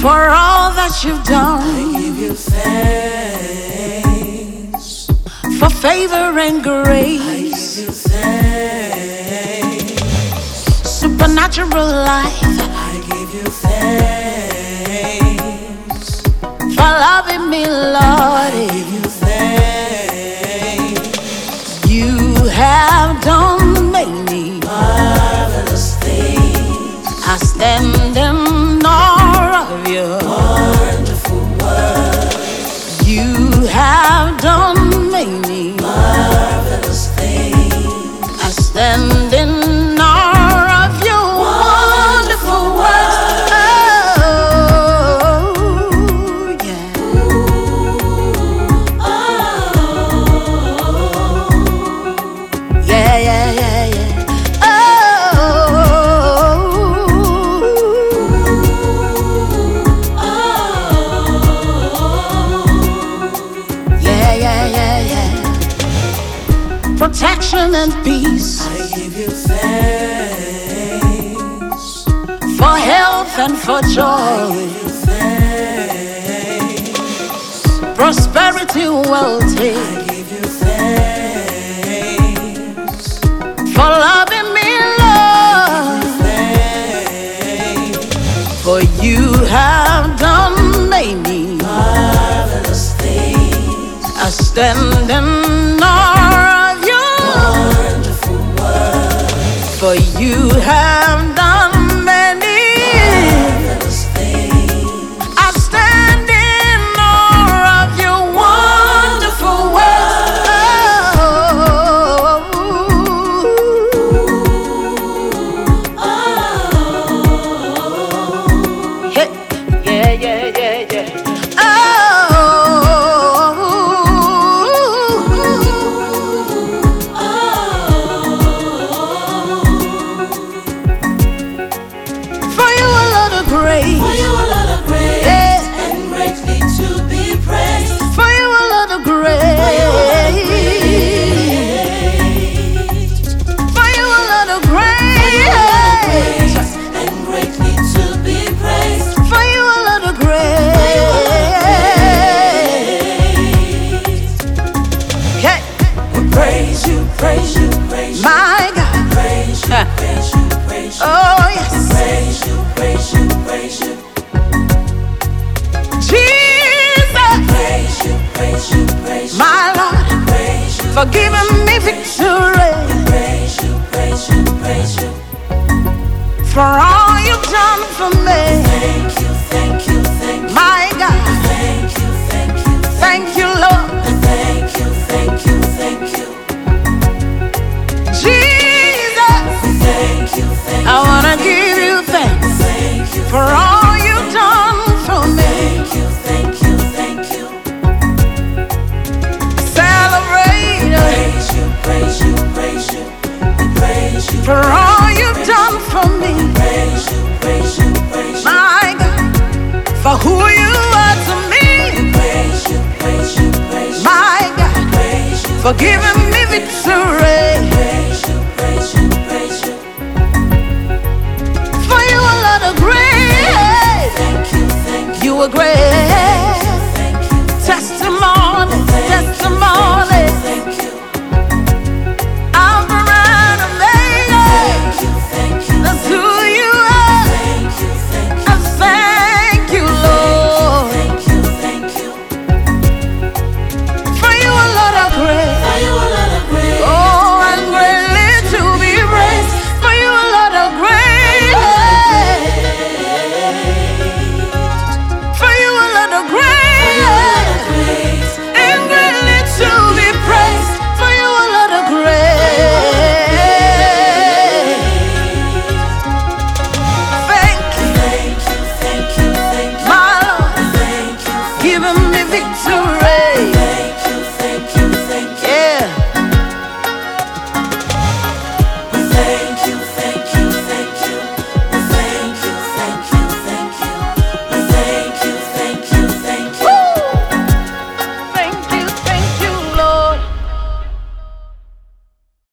for all that you've done. I give you thanks for favor and grace. I give you thanks. Supernatural life. I give you thanks for loving me, Lord. I give you thanks. You have done many marvelous things. I stand protection and peace. I give you thanks for health and for joy. Prosperity, wealth. I give you thanks for loving me, Lord. For you have done, me marvelous things. I stand in for you. for giving me victory. Praise you, praise you, praise you. For all you've done for me. for giving me victory. For you a lot of grace. You are great. Testimony, testimony.